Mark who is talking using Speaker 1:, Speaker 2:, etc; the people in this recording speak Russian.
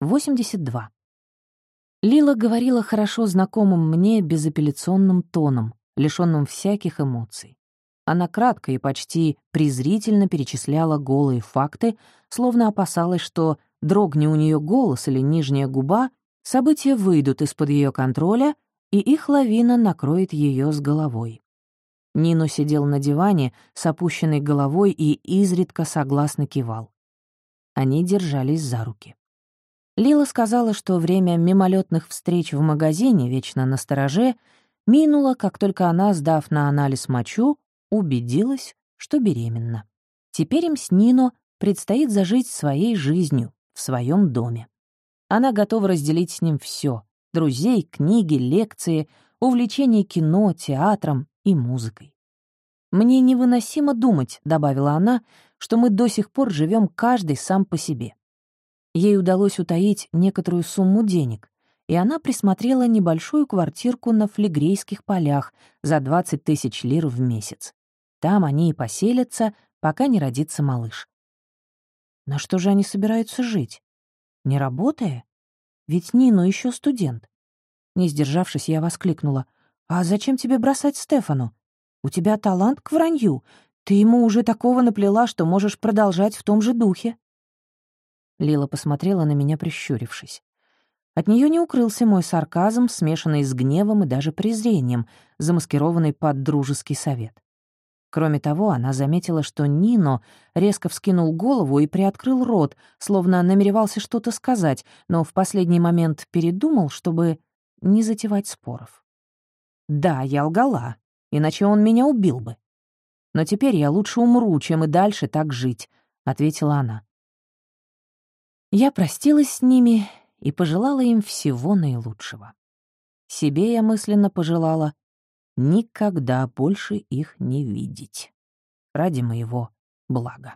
Speaker 1: 82. Лила говорила хорошо знакомым мне безапелляционным тоном, лишённым всяких эмоций. Она кратко и почти презрительно перечисляла голые факты, словно опасалась, что дрогни у нее голос или нижняя губа, события выйдут из-под ее контроля, и их лавина накроет ее с головой. Нино сидел на диване с опущенной головой и изредка согласно кивал. Они держались за руки. Лила сказала, что время мимолетных встреч в магазине, вечно на стороже, минуло, как только она, сдав на анализ мочу, убедилась, что беременна. Теперь им с Нино предстоит зажить своей жизнью в своем доме. Она готова разделить с ним все: друзей, книги, лекции, увлечение кино, театром и музыкой. «Мне невыносимо думать», — добавила она, «что мы до сих пор живем каждый сам по себе». Ей удалось утаить некоторую сумму денег, и она присмотрела небольшую квартирку на флегрейских полях за 20 тысяч лир в месяц. Там они и поселятся, пока не родится малыш. На что же они собираются жить? Не работая? Ведь Нину еще студент. Не сдержавшись, я воскликнула. «А зачем тебе бросать Стефану? У тебя талант к вранью. Ты ему уже такого наплела, что можешь продолжать в том же духе». Лила посмотрела на меня, прищурившись. От нее не укрылся мой сарказм, смешанный с гневом и даже презрением, замаскированный под дружеский совет. Кроме того, она заметила, что Нино резко вскинул голову и приоткрыл рот, словно намеревался что-то сказать, но в последний момент передумал, чтобы не затевать споров. Да, я лгала, иначе он меня убил бы. Но теперь я лучше умру, чем и дальше так жить, — ответила она. Я простилась с ними и пожелала им всего наилучшего. Себе я мысленно пожелала никогда больше их не видеть. Ради моего блага.